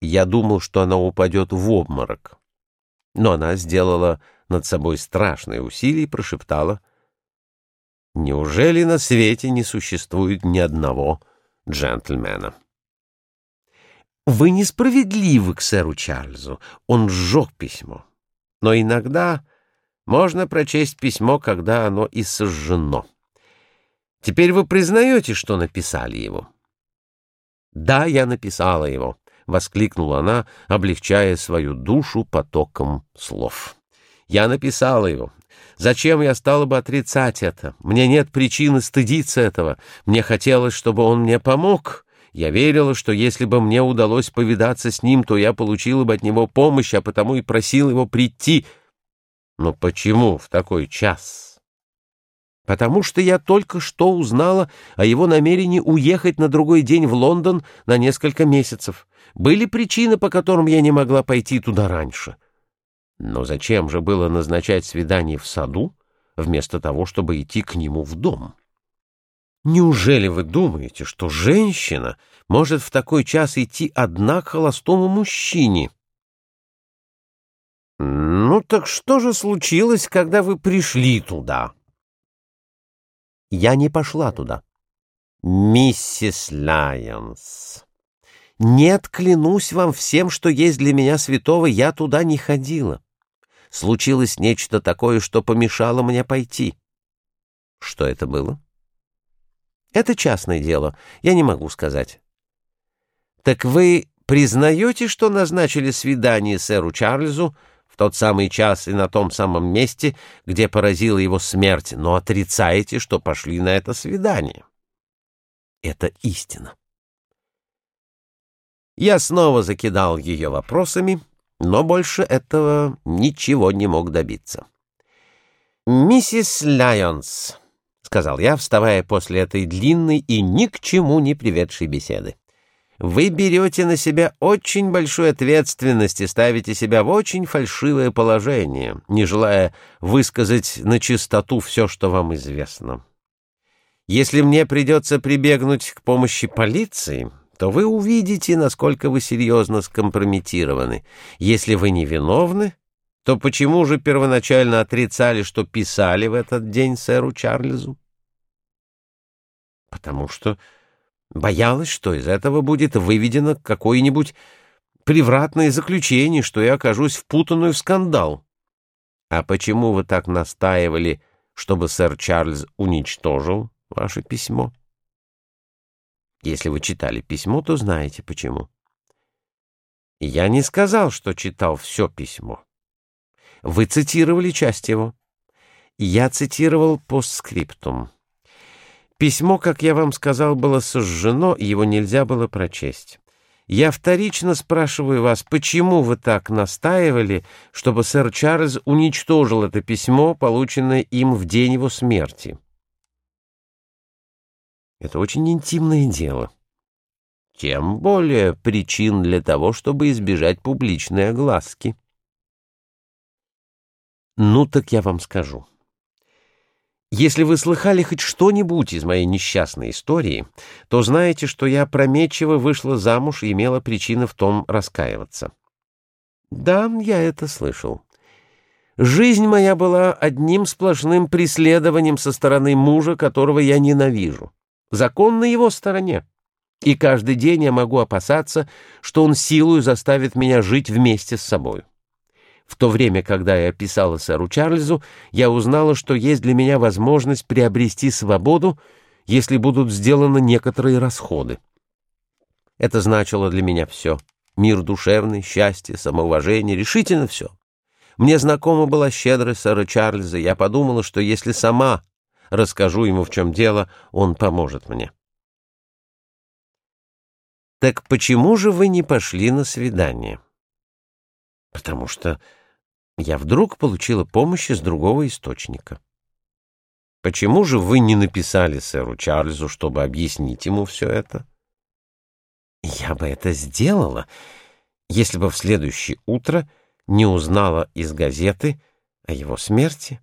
Я думал, что она упадет в обморок. Но она сделала над собой страшное усилие и прошептала, «Неужели на свете не существует ни одного джентльмена?» «Вы несправедливы к сэру Чарльзу. Он сжег письмо. Но иногда можно прочесть письмо, когда оно и сожжено. Теперь вы признаете, что написали его?» «Да, я написала его», — воскликнула она, облегчая свою душу потоком слов. «Я написала его. Зачем я стала бы отрицать это? Мне нет причины стыдиться этого. Мне хотелось, чтобы он мне помог. Я верила, что если бы мне удалось повидаться с ним, то я получила бы от него помощь, а потому и просил его прийти. Но почему в такой час?» Потому что я только что узнала о его намерении уехать на другой день в Лондон на несколько месяцев. Были причины, по которым я не могла пойти туда раньше. Но зачем же было назначать свидание в саду, вместо того, чтобы идти к нему в дом? Неужели вы думаете, что женщина может в такой час идти одна к холостому мужчине? Ну так что же случилось, когда вы пришли туда? Я не пошла туда. Миссис Лайонс. Нет, клянусь вам всем, что есть для меня святого, я туда не ходила. Случилось нечто такое, что помешало мне пойти. Что это было? Это частное дело, я не могу сказать. Так вы признаете, что назначили свидание сэру Чарльзу тот самый час и на том самом месте, где поразила его смерть, но отрицаете, что пошли на это свидание. Это истина. Я снова закидал ее вопросами, но больше этого ничего не мог добиться. «Миссис Лайонс», — сказал я, вставая после этой длинной и ни к чему не приведшей беседы, вы берете на себя очень большую ответственность и ставите себя в очень фальшивое положение, не желая высказать на чистоту все, что вам известно. Если мне придется прибегнуть к помощи полиции, то вы увидите, насколько вы серьезно скомпрометированы. Если вы невиновны, то почему же первоначально отрицали, что писали в этот день сэру Чарльзу? Потому что Боялась, что из этого будет выведено какое-нибудь превратное заключение, что я окажусь впутанную в скандал. А почему вы так настаивали, чтобы сэр Чарльз уничтожил ваше письмо? Если вы читали письмо, то знаете почему. Я не сказал, что читал все письмо. Вы цитировали часть его. Я цитировал постскриптум. Письмо, как я вам сказал, было сожжено, его нельзя было прочесть. Я вторично спрашиваю вас, почему вы так настаивали, чтобы сэр Чарльз уничтожил это письмо, полученное им в день его смерти? Это очень интимное дело. Тем более причин для того, чтобы избежать публичной огласки. Ну, так я вам скажу. Если вы слыхали хоть что-нибудь из моей несчастной истории, то знаете, что я опрометчиво вышла замуж и имела причины в том раскаиваться. Да, я это слышал. Жизнь моя была одним сплошным преследованием со стороны мужа, которого я ненавижу. Закон на его стороне. И каждый день я могу опасаться, что он силою заставит меня жить вместе с собой. В то время, когда я писала сэру Чарльзу, я узнала, что есть для меня возможность приобрести свободу, если будут сделаны некоторые расходы. Это значило для меня все. Мир душевный, счастье, самоуважение, решительно все. Мне знакома была щедрость сэра Чарльза, я подумала, что если сама расскажу ему, в чем дело, он поможет мне. «Так почему же вы не пошли на свидание?» «Потому что я вдруг получила помощь из другого источника. Почему же вы не написали сэру Чарльзу, чтобы объяснить ему все это? Я бы это сделала, если бы в следующее утро не узнала из газеты о его смерти.